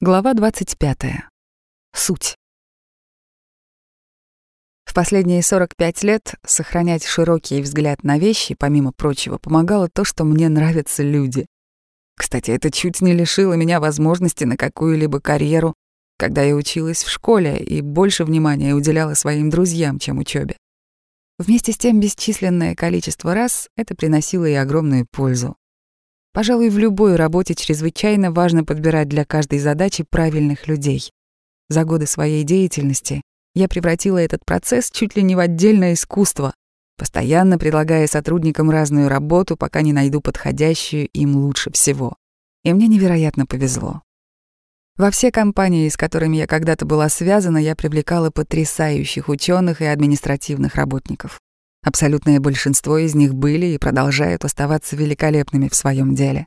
Глава 25. Суть. В последние 45 лет сохранять широкий взгляд на вещи, помимо прочего, помогало то, что мне нравятся люди. Кстати, это чуть не лишило меня возможности на какую-либо карьеру, когда я училась в школе и больше внимания уделяла своим друзьям, чем учебе. Вместе с тем бесчисленное количество раз это приносило и огромную пользу. Пожалуй, в любой работе чрезвычайно важно подбирать для каждой задачи правильных людей. За годы своей деятельности я превратила этот процесс чуть ли не в отдельное искусство, постоянно предлагая сотрудникам разную работу, пока не найду подходящую им лучше всего. И мне невероятно повезло. Во все компании, с которыми я когда-то была связана, я привлекала потрясающих ученых и административных работников. Абсолютное большинство из них были и продолжают оставаться великолепными в своем деле.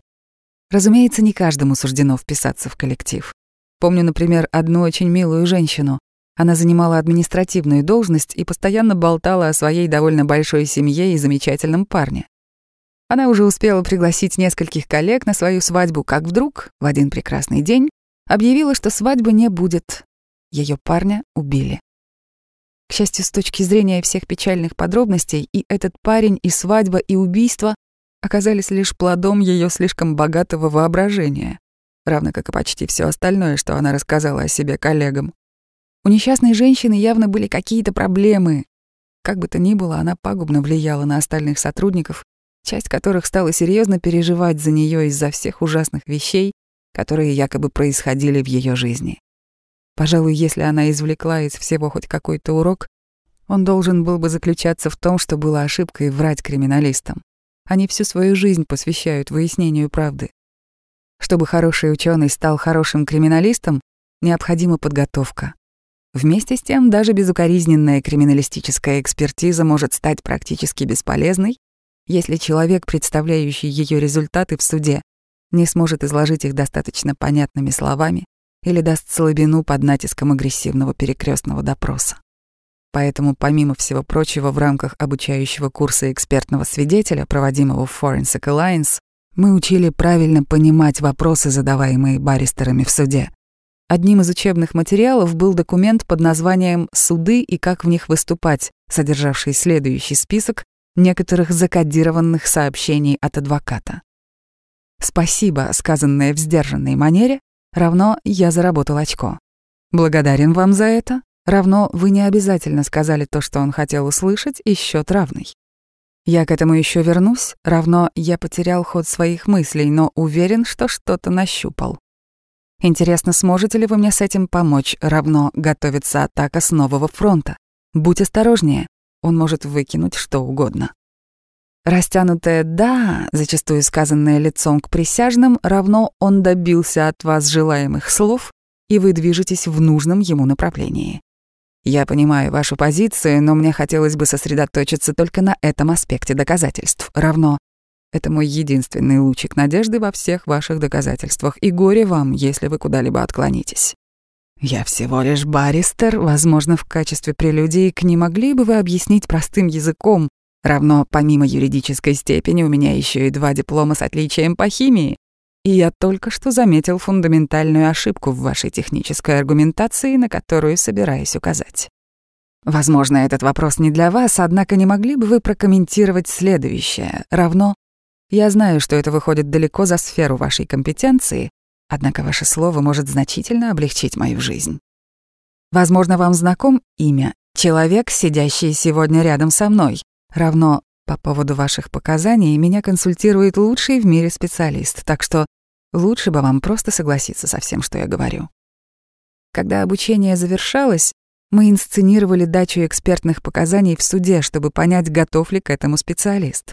Разумеется, не каждому суждено вписаться в коллектив. Помню, например, одну очень милую женщину. Она занимала административную должность и постоянно болтала о своей довольно большой семье и замечательном парне. Она уже успела пригласить нескольких коллег на свою свадьбу, как вдруг, в один прекрасный день, объявила, что свадьбы не будет. Ее парня убили. К счастью, с точки зрения всех печальных подробностей, и этот парень, и свадьба, и убийство оказались лишь плодом ее слишком богатого воображения, равно как и почти все остальное, что она рассказала о себе коллегам. У несчастной женщины явно были какие-то проблемы. Как бы то ни было, она пагубно влияла на остальных сотрудников, часть которых стала серьезно переживать за нее из-за всех ужасных вещей, которые якобы происходили в ее жизни. Пожалуй, если она извлекла из всего хоть какой-то урок, он должен был бы заключаться в том, что было ошибкой врать криминалистам. Они всю свою жизнь посвящают выяснению правды. Чтобы хороший ученый стал хорошим криминалистом, необходима подготовка. Вместе с тем, даже безукоризненная криминалистическая экспертиза может стать практически бесполезной, если человек, представляющий ее результаты в суде, не сможет изложить их достаточно понятными словами или даст слабину под натиском агрессивного перекрестного допроса. Поэтому, помимо всего прочего, в рамках обучающего курса экспертного свидетеля, проводимого в Forensic Alliance, мы учили правильно понимать вопросы, задаваемые баристерами в суде. Одним из учебных материалов был документ под названием «Суды и как в них выступать», содержавший следующий список некоторых закодированных сообщений от адвоката. «Спасибо», сказанное в сдержанной манере, равно «я заработал очко». Благодарен вам за это, равно «вы не обязательно сказали то, что он хотел услышать, и счет равный». Я к этому еще вернусь, равно «я потерял ход своих мыслей, но уверен, что что-то нащупал». Интересно, сможете ли вы мне с этим помочь, равно готовится атака с нового фронта. Будь осторожнее, он может выкинуть что угодно. Растянутое «да», зачастую сказанное лицом к присяжным, равно он добился от вас желаемых слов, и вы движетесь в нужном ему направлении. Я понимаю вашу позицию, но мне хотелось бы сосредоточиться только на этом аспекте доказательств. Равно это мой единственный лучик надежды во всех ваших доказательствах, и горе вам, если вы куда-либо отклонитесь. Я всего лишь баристер, возможно, в качестве прелюдии к не могли бы вы объяснить простым языком, Равно, помимо юридической степени, у меня еще и два диплома с отличием по химии. И я только что заметил фундаментальную ошибку в вашей технической аргументации, на которую собираюсь указать. Возможно, этот вопрос не для вас, однако не могли бы вы прокомментировать следующее. Равно, я знаю, что это выходит далеко за сферу вашей компетенции, однако ваше слово может значительно облегчить мою жизнь. Возможно, вам знаком имя «Человек, сидящий сегодня рядом со мной», Равно по поводу ваших показаний меня консультирует лучший в мире специалист, так что лучше бы вам просто согласиться со всем, что я говорю. Когда обучение завершалось, мы инсценировали дачу экспертных показаний в суде, чтобы понять, готов ли к этому специалист.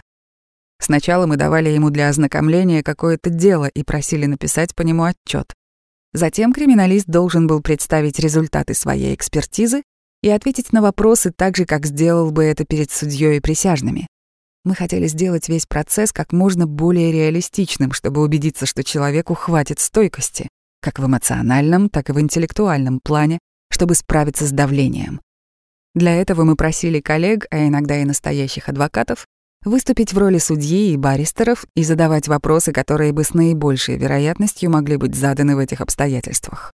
Сначала мы давали ему для ознакомления какое-то дело и просили написать по нему отчет. Затем криминалист должен был представить результаты своей экспертизы и ответить на вопросы так же, как сделал бы это перед судьей и присяжными. Мы хотели сделать весь процесс как можно более реалистичным, чтобы убедиться, что человеку хватит стойкости, как в эмоциональном, так и в интеллектуальном плане, чтобы справиться с давлением. Для этого мы просили коллег, а иногда и настоящих адвокатов, выступить в роли судьи и баристеров и задавать вопросы, которые бы с наибольшей вероятностью могли быть заданы в этих обстоятельствах.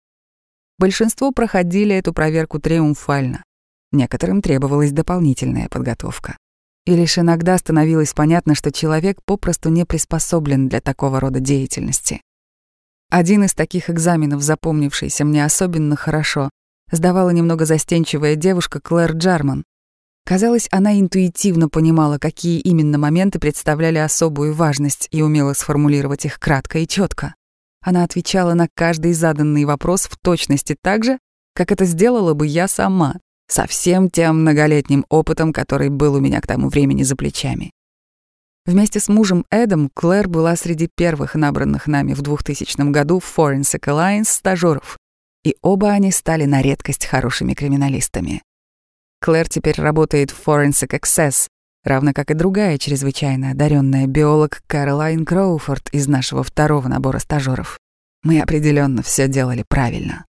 Большинство проходили эту проверку триумфально. Некоторым требовалась дополнительная подготовка. И лишь иногда становилось понятно, что человек попросту не приспособлен для такого рода деятельности. Один из таких экзаменов, запомнившийся мне особенно хорошо, сдавала немного застенчивая девушка Клэр Джарман. Казалось, она интуитивно понимала, какие именно моменты представляли особую важность и умела сформулировать их кратко и четко. Она отвечала на каждый заданный вопрос в точности так же, как это сделала бы я сама, со всем тем многолетним опытом, который был у меня к тому времени за плечами. Вместе с мужем Эдом Клэр была среди первых набранных нами в 2000 году в Forensic Alliance стажеров, и оба они стали на редкость хорошими криминалистами. Клэр теперь работает в Forensic Access, равно как и другая чрезвычайно одаренная биолог Кэролайн Кроуфорд из нашего второго набора стажеров. Мы определенно все делали правильно.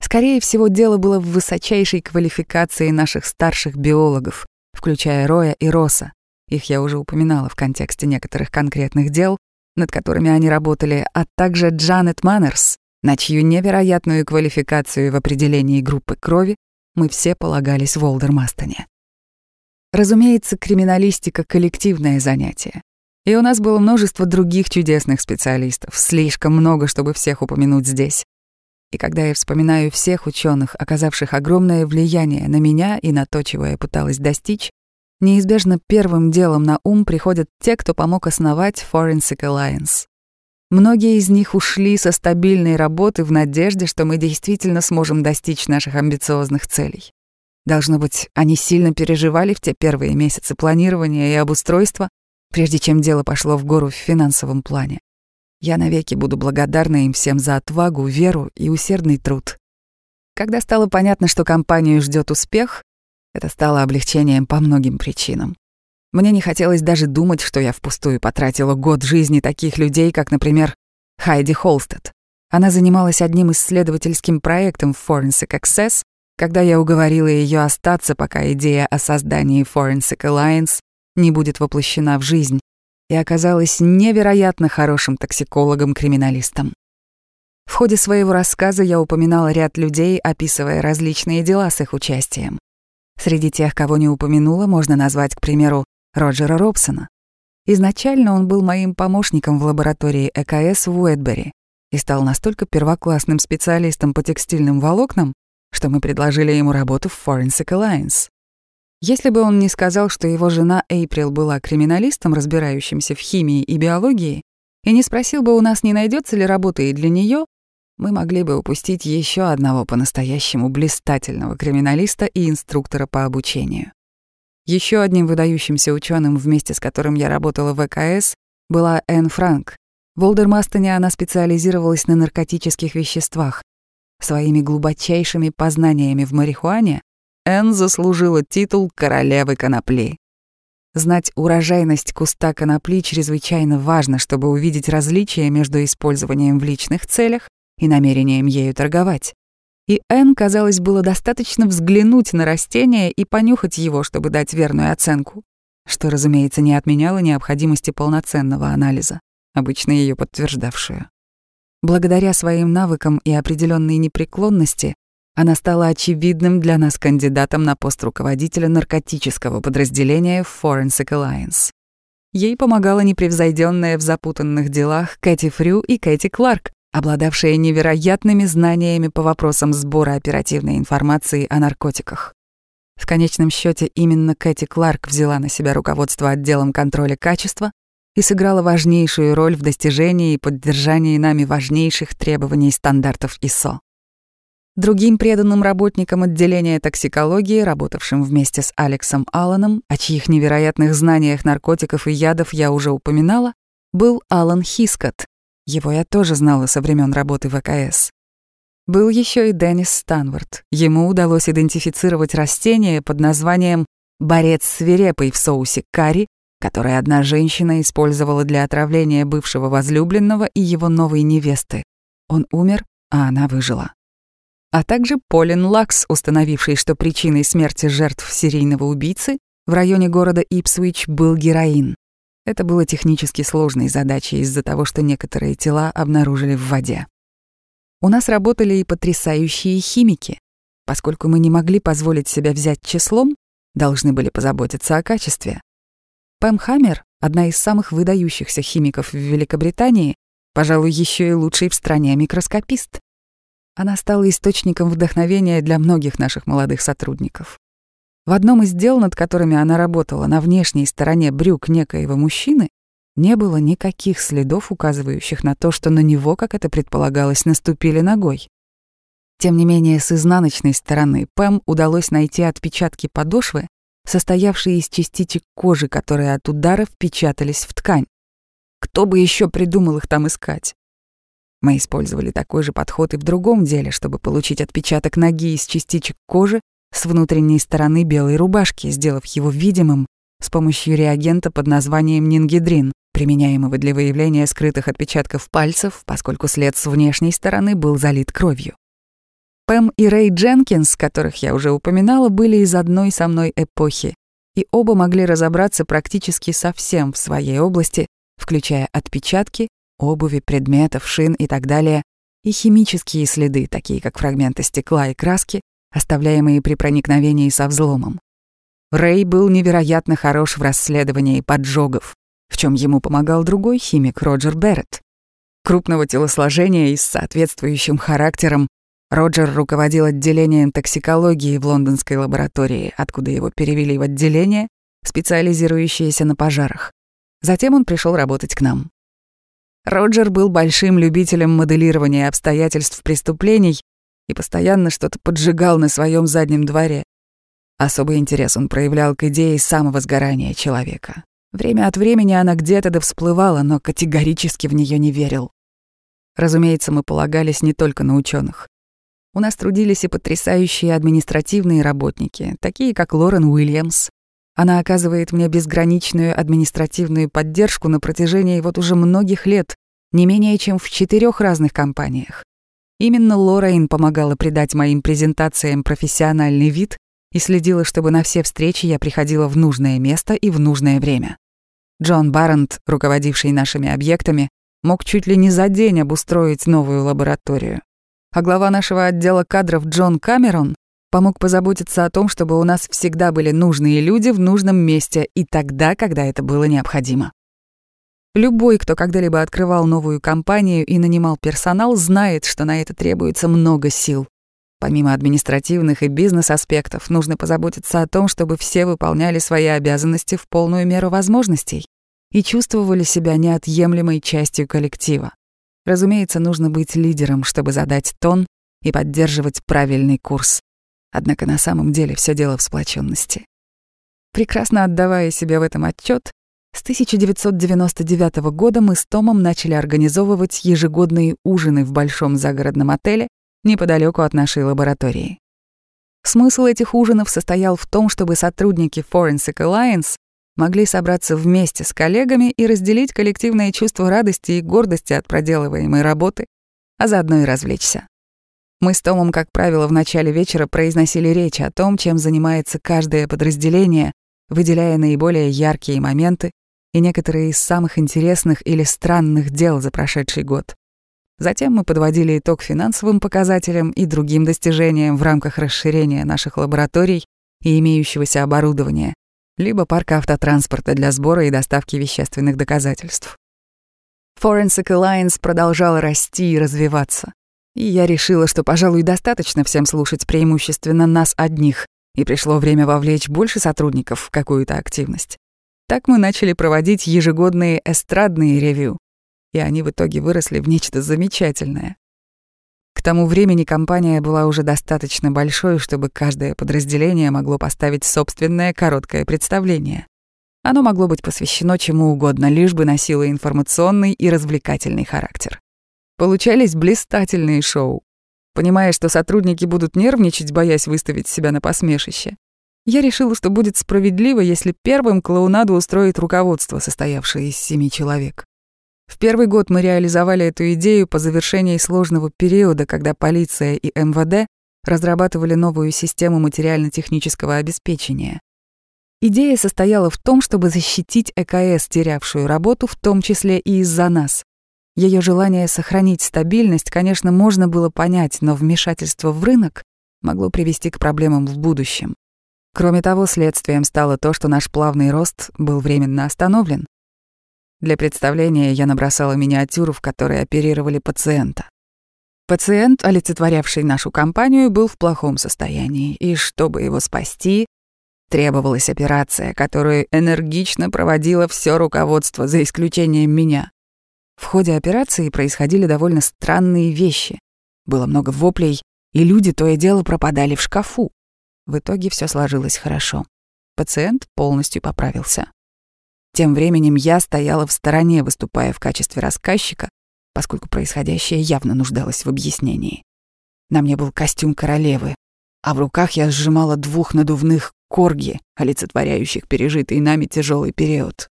Скорее всего, дело было в высочайшей квалификации наших старших биологов, включая Роя и Роса. Их я уже упоминала в контексте некоторых конкретных дел, над которыми они работали, а также Джанет Маннерс, на чью невероятную квалификацию в определении группы крови мы все полагались в Олдермастоне. Разумеется, криминалистика — коллективное занятие. И у нас было множество других чудесных специалистов, слишком много, чтобы всех упомянуть здесь. И когда я вспоминаю всех ученых, оказавших огромное влияние на меня и на то, чего я пыталась достичь, неизбежно первым делом на ум приходят те, кто помог основать Forensic Alliance. Многие из них ушли со стабильной работы в надежде, что мы действительно сможем достичь наших амбициозных целей. Должно быть, они сильно переживали в те первые месяцы планирования и обустройства, прежде чем дело пошло в гору в финансовом плане. Я навеки буду благодарна им всем за отвагу, веру и усердный труд. Когда стало понятно, что компанию ждет успех, это стало облегчением по многим причинам. Мне не хотелось даже думать, что я впустую потратила год жизни таких людей, как, например, Хайди Холстед. Она занималась одним исследовательским проектом в Forensic Access, когда я уговорила ее остаться, пока идея о создании Forensic Alliance не будет воплощена в жизнь, и оказалась невероятно хорошим токсикологом-криминалистом. В ходе своего рассказа я упоминала ряд людей, описывая различные дела с их участием. Среди тех, кого не упомянула, можно назвать, к примеру, Роджера Робсона. Изначально он был моим помощником в лаборатории ЭКС в Уэтбери и стал настолько первоклассным специалистом по текстильным волокнам, что мы предложили ему работу в Forensic Alliance. Если бы он не сказал, что его жена Эйприл была криминалистом, разбирающимся в химии и биологии, и не спросил бы у нас, не найдется ли работы и для нее, мы могли бы упустить еще одного по-настоящему блистательного криминалиста и инструктора по обучению. Еще одним выдающимся ученым, вместе с которым я работала в ВКС, была Энн Франк. В Олдермастоне она специализировалась на наркотических веществах. Своими глубочайшими познаниями в марихуане Энн заслужила титул королевы конопли. Знать урожайность куста конопли чрезвычайно важно, чтобы увидеть различия между использованием в личных целях и намерением ею торговать. И Энн, казалось, было достаточно взглянуть на растение и понюхать его, чтобы дать верную оценку, что, разумеется, не отменяло необходимости полноценного анализа, обычно ее подтверждавшую. Благодаря своим навыкам и определенной непреклонности она стала очевидным для нас кандидатом на пост руководителя наркотического подразделения Forensic Alliance. Ей помогала непревзойденная в запутанных делах Кэти Фрю и Кэти Кларк, обладавшие невероятными знаниями по вопросам сбора оперативной информации о наркотиках. В конечном счете именно Кэти Кларк взяла на себя руководство отделом контроля качества и сыграла важнейшую роль в достижении и поддержании нами важнейших требований стандартов ИСО. Другим преданным работником отделения токсикологии, работавшим вместе с Алексом Алланом, о чьих невероятных знаниях наркотиков и ядов я уже упоминала, был Алан Хискот. Его я тоже знала со времен работы в ВКС. Был еще и Деннис Станвард. Ему удалось идентифицировать растение под названием «борец свирепый» в соусе карри, который одна женщина использовала для отравления бывшего возлюбленного и его новой невесты. Он умер, а она выжила а также Полин Лакс, установивший, что причиной смерти жертв серийного убийцы в районе города Ипсвич был героин. Это было технически сложной задачей из-за того, что некоторые тела обнаружили в воде. У нас работали и потрясающие химики. Поскольку мы не могли позволить себя взять числом, должны были позаботиться о качестве. Пэм Хаммер, одна из самых выдающихся химиков в Великобритании, пожалуй, еще и лучший в стране микроскопист. Она стала источником вдохновения для многих наших молодых сотрудников. В одном из дел, над которыми она работала на внешней стороне брюк некоего мужчины, не было никаких следов, указывающих на то, что на него, как это предполагалось, наступили ногой. Тем не менее, с изнаночной стороны Пэм удалось найти отпечатки подошвы, состоявшие из частичек кожи, которые от удара впечатались в ткань. Кто бы еще придумал их там искать? Мы использовали такой же подход и в другом деле, чтобы получить отпечаток ноги из частичек кожи с внутренней стороны белой рубашки, сделав его видимым с помощью реагента под названием нингидрин, применяемого для выявления скрытых отпечатков пальцев, поскольку след с внешней стороны был залит кровью. Пэм и Рэй Дженкинс, которых я уже упоминала, были из одной со мной эпохи, и оба могли разобраться практически со всем в своей области, включая отпечатки, обуви, предметов, шин и так далее, и химические следы, такие как фрагменты стекла и краски, оставляемые при проникновении со взломом. Рэй был невероятно хорош в расследовании поджогов, в чем ему помогал другой химик Роджер Берретт. Крупного телосложения и с соответствующим характером Роджер руководил отделением токсикологии в лондонской лаборатории, откуда его перевели в отделение, специализирующееся на пожарах. Затем он пришел работать к нам. Роджер был большим любителем моделирования обстоятельств преступлений и постоянно что-то поджигал на своем заднем дворе. Особый интерес он проявлял к идее самого сгорания человека. Время от времени она где-то да всплывала, но категорически в нее не верил. Разумеется, мы полагались не только на ученых. У нас трудились и потрясающие административные работники, такие как Лорен Уильямс. Она оказывает мне безграничную административную поддержку на протяжении вот уже многих лет, не менее чем в четырех разных компаниях. Именно Лорейн помогала придать моим презентациям профессиональный вид и следила, чтобы на все встречи я приходила в нужное место и в нужное время. Джон Баррент, руководивший нашими объектами, мог чуть ли не за день обустроить новую лабораторию а глава нашего отдела кадров Джон Камерон помог позаботиться о том, чтобы у нас всегда были нужные люди в нужном месте и тогда, когда это было необходимо. Любой, кто когда-либо открывал новую компанию и нанимал персонал, знает, что на это требуется много сил. Помимо административных и бизнес-аспектов, нужно позаботиться о том, чтобы все выполняли свои обязанности в полную меру возможностей и чувствовали себя неотъемлемой частью коллектива. Разумеется, нужно быть лидером, чтобы задать тон и поддерживать правильный курс. Однако на самом деле все дело в сплоченности. Прекрасно отдавая себе в этом отчет, с 1999 года мы с Томом начали организовывать ежегодные ужины в большом загородном отеле неподалеку от нашей лаборатории. Смысл этих ужинов состоял в том, чтобы сотрудники Forensic Alliance могли собраться вместе с коллегами и разделить коллективное чувство радости и гордости от проделываемой работы, а заодно и развлечься. Мы с Томом, как правило, в начале вечера произносили речь о том, чем занимается каждое подразделение, выделяя наиболее яркие моменты и некоторые из самых интересных или странных дел за прошедший год. Затем мы подводили итог финансовым показателям и другим достижениям в рамках расширения наших лабораторий и имеющегося оборудования, либо парка автотранспорта для сбора и доставки вещественных доказательств. Forensic Alliance продолжала расти и развиваться. И я решила, что, пожалуй, достаточно всем слушать преимущественно нас одних, и пришло время вовлечь больше сотрудников в какую-то активность. Так мы начали проводить ежегодные эстрадные ревью, и они в итоге выросли в нечто замечательное. К тому времени компания была уже достаточно большой, чтобы каждое подразделение могло поставить собственное короткое представление. Оно могло быть посвящено чему угодно, лишь бы носило информационный и развлекательный характер. Получались блистательные шоу. Понимая, что сотрудники будут нервничать, боясь выставить себя на посмешище, я решила, что будет справедливо, если первым клоунаду устроит руководство, состоявшее из семи человек. В первый год мы реализовали эту идею по завершении сложного периода, когда полиция и МВД разрабатывали новую систему материально-технического обеспечения. Идея состояла в том, чтобы защитить ЭКС, терявшую работу, в том числе и из-за нас. Ее желание сохранить стабильность, конечно, можно было понять, но вмешательство в рынок могло привести к проблемам в будущем. Кроме того, следствием стало то, что наш плавный рост был временно остановлен. Для представления я набросала миниатюру, в которой оперировали пациента. Пациент, олицетворявший нашу компанию, был в плохом состоянии, и чтобы его спасти, требовалась операция, которую энергично проводило все руководство, за исключением меня. В ходе операции происходили довольно странные вещи. Было много воплей, и люди то и дело пропадали в шкафу. В итоге все сложилось хорошо. Пациент полностью поправился. Тем временем я стояла в стороне, выступая в качестве рассказчика, поскольку происходящее явно нуждалось в объяснении. На мне был костюм королевы, а в руках я сжимала двух надувных корги, олицетворяющих пережитый нами тяжелый период.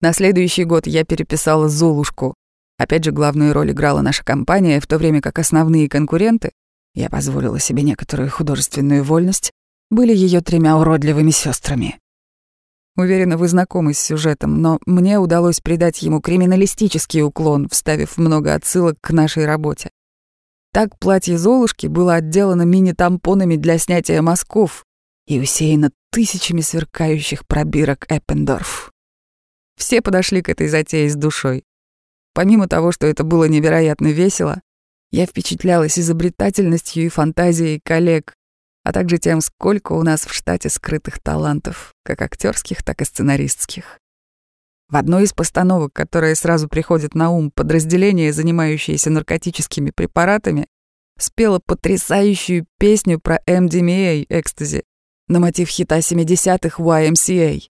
На следующий год я переписала «Золушку». Опять же, главную роль играла наша компания, в то время как основные конкуренты, я позволила себе некоторую художественную вольность, были ее тремя уродливыми сестрами. Уверена, вы знакомы с сюжетом, но мне удалось придать ему криминалистический уклон, вставив много отсылок к нашей работе. Так платье Золушки было отделано мини-тампонами для снятия мазков и усеяно тысячами сверкающих пробирок Эппендорф. Все подошли к этой затее с душой. Помимо того, что это было невероятно весело, я впечатлялась изобретательностью и фантазией коллег, а также тем, сколько у нас в штате скрытых талантов, как актерских, так и сценаристских. В одной из постановок, которая сразу приходит на ум, подразделение, занимающееся наркотическими препаратами, спело потрясающую песню про MDMA, экстази, на мотив хита 70-х YMCA.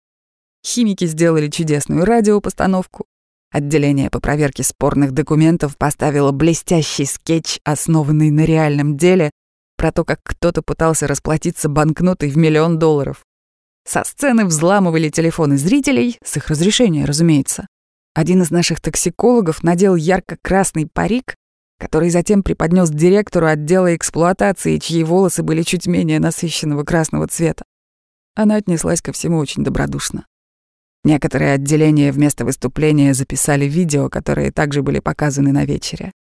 Химики сделали чудесную радиопостановку. Отделение по проверке спорных документов поставило блестящий скетч, основанный на реальном деле, про то, как кто-то пытался расплатиться банкнотой в миллион долларов. Со сцены взламывали телефоны зрителей, с их разрешения, разумеется. Один из наших токсикологов надел ярко-красный парик, который затем преподнес директору отдела эксплуатации, чьи волосы были чуть менее насыщенного красного цвета. Она отнеслась ко всему очень добродушно. Некоторые отделения вместо выступления записали видео, которые также были показаны на вечере.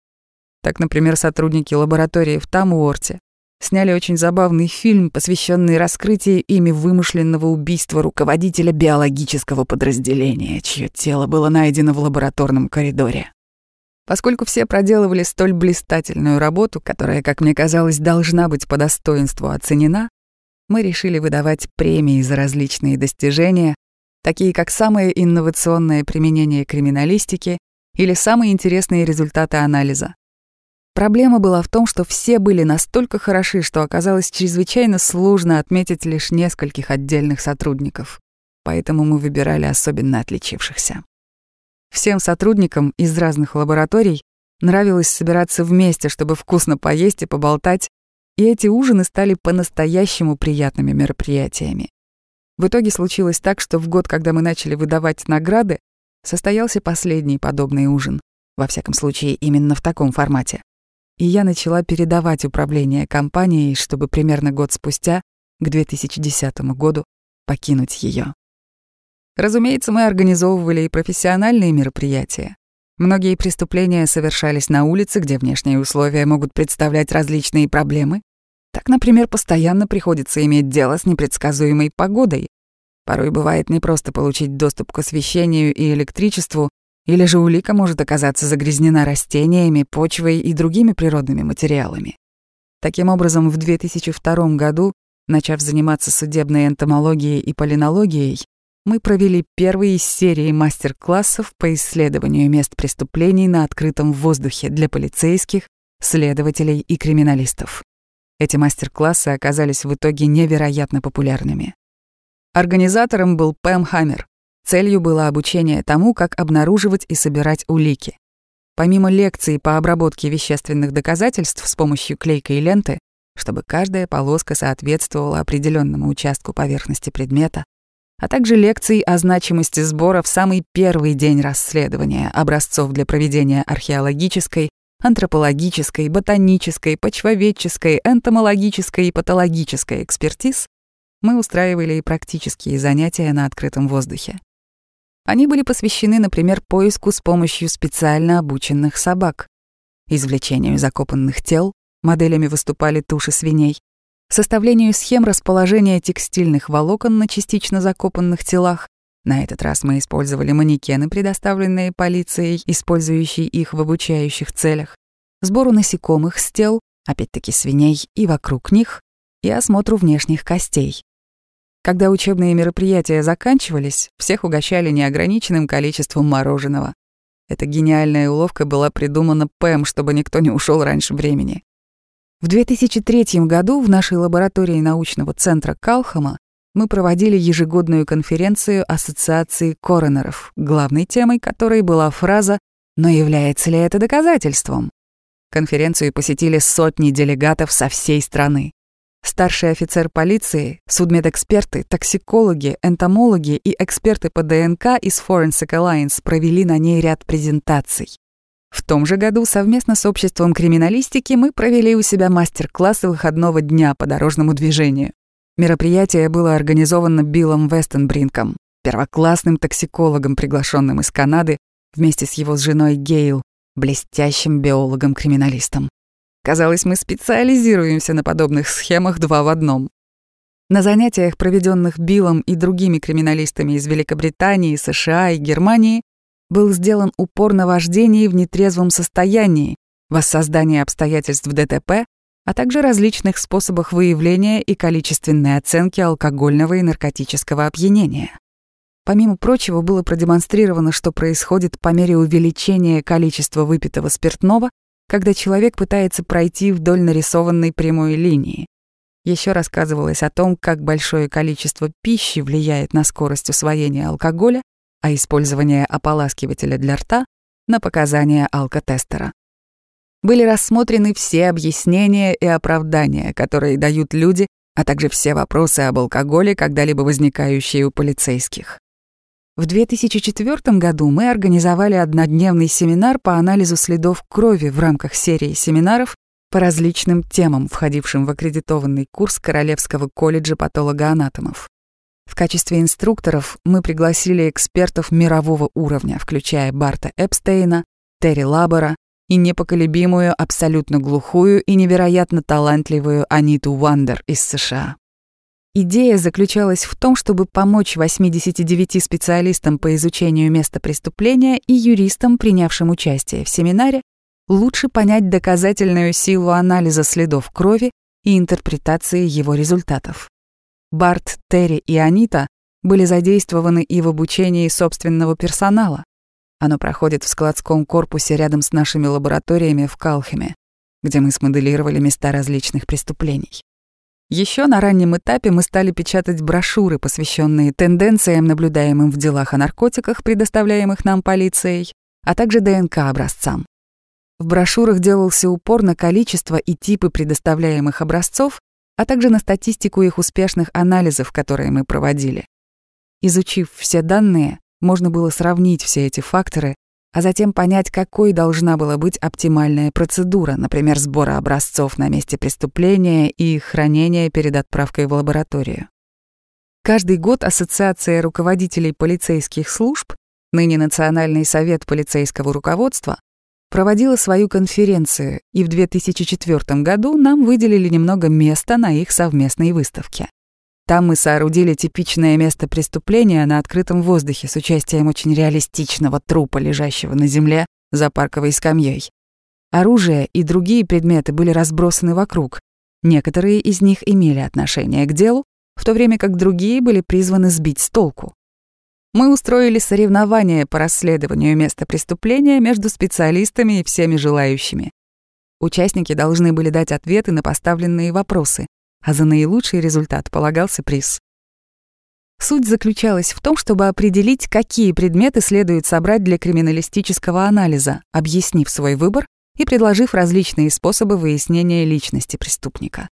Так, например, сотрудники лаборатории в Тамуорте сняли очень забавный фильм, посвященный раскрытию ими вымышленного убийства руководителя биологического подразделения, чье тело было найдено в лабораторном коридоре. Поскольку все проделывали столь блистательную работу, которая, как мне казалось, должна быть по достоинству оценена, мы решили выдавать премии за различные достижения, такие как самое инновационное применение криминалистики или самые интересные результаты анализа. Проблема была в том, что все были настолько хороши, что оказалось чрезвычайно сложно отметить лишь нескольких отдельных сотрудников. Поэтому мы выбирали особенно отличившихся. Всем сотрудникам из разных лабораторий нравилось собираться вместе, чтобы вкусно поесть и поболтать, и эти ужины стали по-настоящему приятными мероприятиями. В итоге случилось так, что в год, когда мы начали выдавать награды, состоялся последний подобный ужин. Во всяком случае, именно в таком формате и я начала передавать управление компанией, чтобы примерно год спустя, к 2010 году, покинуть ее. Разумеется, мы организовывали и профессиональные мероприятия. Многие преступления совершались на улице, где внешние условия могут представлять различные проблемы. Так, например, постоянно приходится иметь дело с непредсказуемой погодой. Порой бывает непросто получить доступ к освещению и электричеству, или же улика может оказаться загрязнена растениями, почвой и другими природными материалами. Таким образом, в 2002 году, начав заниматься судебной энтомологией и полинологией, мы провели первый из серии мастер-классов по исследованию мест преступлений на открытом воздухе для полицейских, следователей и криминалистов. Эти мастер-классы оказались в итоге невероятно популярными. Организатором был Пэм Хаммер, Целью было обучение тому, как обнаруживать и собирать улики. Помимо лекций по обработке вещественных доказательств с помощью клейкой ленты, чтобы каждая полоска соответствовала определенному участку поверхности предмета, а также лекций о значимости сбора в самый первый день расследования образцов для проведения археологической, антропологической, ботанической, почвоведческой, энтомологической и патологической экспертиз, мы устраивали и практические занятия на открытом воздухе. Они были посвящены, например, поиску с помощью специально обученных собак, извлечению закопанных тел, моделями выступали туши свиней, составлению схем расположения текстильных волокон на частично закопанных телах. На этот раз мы использовали манекены, предоставленные полицией, использующие их в обучающих целях, сбору насекомых с тел, опять-таки свиней, и вокруг них, и осмотру внешних костей. Когда учебные мероприятия заканчивались, всех угощали неограниченным количеством мороженого. Эта гениальная уловка была придумана Пэм, чтобы никто не ушел раньше времени. В 2003 году в нашей лаборатории научного центра Калхама мы проводили ежегодную конференцию Ассоциации коронеров, главной темой которой была фраза «Но является ли это доказательством?». Конференцию посетили сотни делегатов со всей страны. Старший офицер полиции, судмедэксперты, токсикологи, энтомологи и эксперты по ДНК из Forensic Alliance провели на ней ряд презентаций. В том же году совместно с обществом криминалистики мы провели у себя мастер-классы выходного дня по дорожному движению. Мероприятие было организовано Биллом Вестенбринком, первоклассным токсикологом, приглашенным из Канады, вместе с его женой Гейл, блестящим биологом-криминалистом. Казалось, мы специализируемся на подобных схемах два в одном. На занятиях, проведенных Биллом и другими криминалистами из Великобритании, США и Германии, был сделан упор на вождении в нетрезвом состоянии, воссоздании обстоятельств ДТП, а также различных способах выявления и количественной оценки алкогольного и наркотического опьянения. Помимо прочего, было продемонстрировано, что происходит по мере увеличения количества выпитого спиртного, когда человек пытается пройти вдоль нарисованной прямой линии. Еще рассказывалось о том, как большое количество пищи влияет на скорость усвоения алкоголя, а использование ополаскивателя для рта — на показания алкотестера. Были рассмотрены все объяснения и оправдания, которые дают люди, а также все вопросы об алкоголе, когда-либо возникающие у полицейских. В 2004 году мы организовали однодневный семинар по анализу следов крови в рамках серии семинаров по различным темам, входившим в аккредитованный курс Королевского колледжа патологоанатомов. В качестве инструкторов мы пригласили экспертов мирового уровня, включая Барта Эпстейна, Терри Лабора и непоколебимую, абсолютно глухую и невероятно талантливую Аниту Уандер из США. Идея заключалась в том, чтобы помочь 89 специалистам по изучению места преступления и юристам, принявшим участие в семинаре, лучше понять доказательную силу анализа следов крови и интерпретации его результатов. Барт, Терри и Анита были задействованы и в обучении собственного персонала. Оно проходит в складском корпусе рядом с нашими лабораториями в Калхеме, где мы смоделировали места различных преступлений. Еще на раннем этапе мы стали печатать брошюры, посвященные тенденциям, наблюдаемым в делах о наркотиках, предоставляемых нам полицией, а также ДНК-образцам. В брошюрах делался упор на количество и типы предоставляемых образцов а также на статистику их успешных анализов, которые мы проводили. Изучив все данные, можно было сравнить все эти факторы, а затем понять, какой должна была быть оптимальная процедура, например, сбора образцов на месте преступления и их хранения перед отправкой в лабораторию. Каждый год Ассоциация руководителей полицейских служб, ныне Национальный совет полицейского руководства, проводила свою конференцию, и в 2004 году нам выделили немного места на их совместной выставке. Там мы соорудили типичное место преступления на открытом воздухе с участием очень реалистичного трупа, лежащего на земле за парковой скамьей. Оружие и другие предметы были разбросаны вокруг. Некоторые из них имели отношение к делу, в то время как другие были призваны сбить с толку мы устроили соревнования по расследованию места преступления между специалистами и всеми желающими. Участники должны были дать ответы на поставленные вопросы, а за наилучший результат полагался приз. Суть заключалась в том, чтобы определить, какие предметы следует собрать для криминалистического анализа, объяснив свой выбор и предложив различные способы выяснения личности преступника.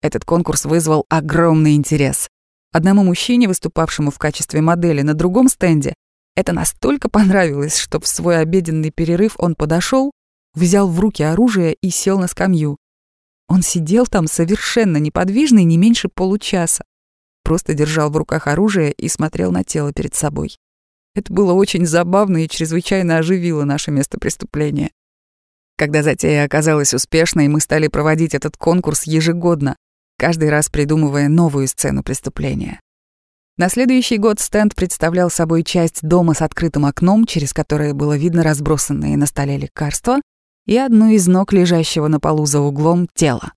Этот конкурс вызвал огромный интерес. Одному мужчине, выступавшему в качестве модели на другом стенде, это настолько понравилось, что в свой обеденный перерыв он подошел, взял в руки оружие и сел на скамью. Он сидел там совершенно неподвижный не меньше получаса. просто держал в руках оружие и смотрел на тело перед собой. Это было очень забавно и чрезвычайно оживило наше место преступления. Когда затея оказалась успешной, мы стали проводить этот конкурс ежегодно, каждый раз придумывая новую сцену преступления. На следующий год стенд представлял собой часть дома с открытым окном, через которое было видно разбросанные на столе лекарства, и одну из ног лежащего на полу за углом тела.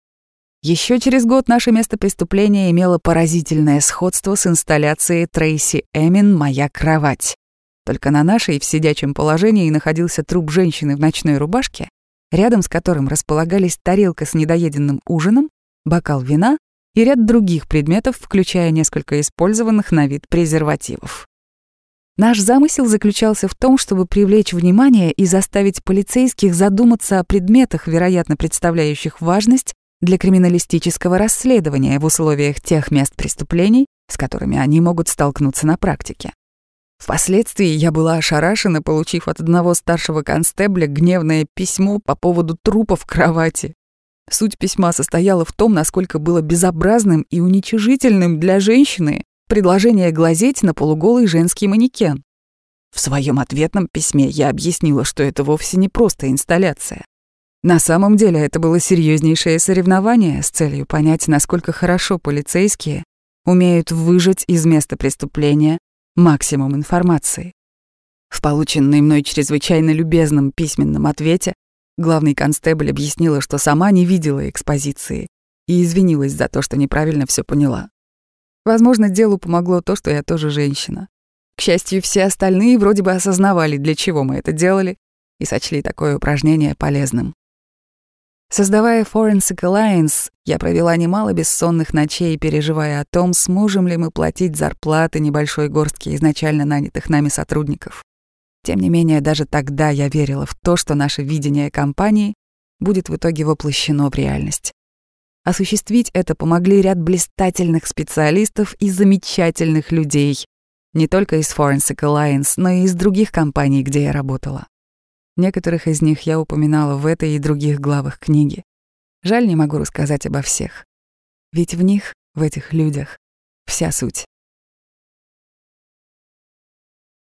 Еще через год наше место преступления имело поразительное сходство с инсталляцией Трейси Эмин «Моя кровать». Только на нашей в сидячем положении находился труп женщины в ночной рубашке, рядом с которым располагались тарелка с недоеденным ужином, бокал вина и ряд других предметов, включая несколько использованных на вид презервативов. Наш замысел заключался в том, чтобы привлечь внимание и заставить полицейских задуматься о предметах, вероятно представляющих важность для криминалистического расследования в условиях тех мест преступлений, с которыми они могут столкнуться на практике. Впоследствии я была ошарашена, получив от одного старшего констебля гневное письмо по поводу трупа в кровати. Суть письма состояла в том, насколько было безобразным и уничижительным для женщины предложение глазеть на полуголый женский манекен. В своем ответном письме я объяснила, что это вовсе не просто инсталляция. На самом деле это было серьезнейшее соревнование с целью понять, насколько хорошо полицейские умеют выжать из места преступления максимум информации. В полученной мной чрезвычайно любезном письменном ответе Главный констебль объяснила, что сама не видела экспозиции и извинилась за то, что неправильно все поняла. Возможно, делу помогло то, что я тоже женщина. К счастью, все остальные вроде бы осознавали, для чего мы это делали, и сочли такое упражнение полезным. Создавая Forensic Alliance, я провела немало бессонных ночей, переживая о том, сможем ли мы платить зарплаты небольшой горстки изначально нанятых нами сотрудников. Тем не менее, даже тогда я верила в то, что наше видение компании будет в итоге воплощено в реальность. Осуществить это помогли ряд блистательных специалистов и замечательных людей, не только из Forensic Alliance, но и из других компаний, где я работала. Некоторых из них я упоминала в этой и других главах книги. Жаль, не могу рассказать обо всех. Ведь в них, в этих людях, вся суть.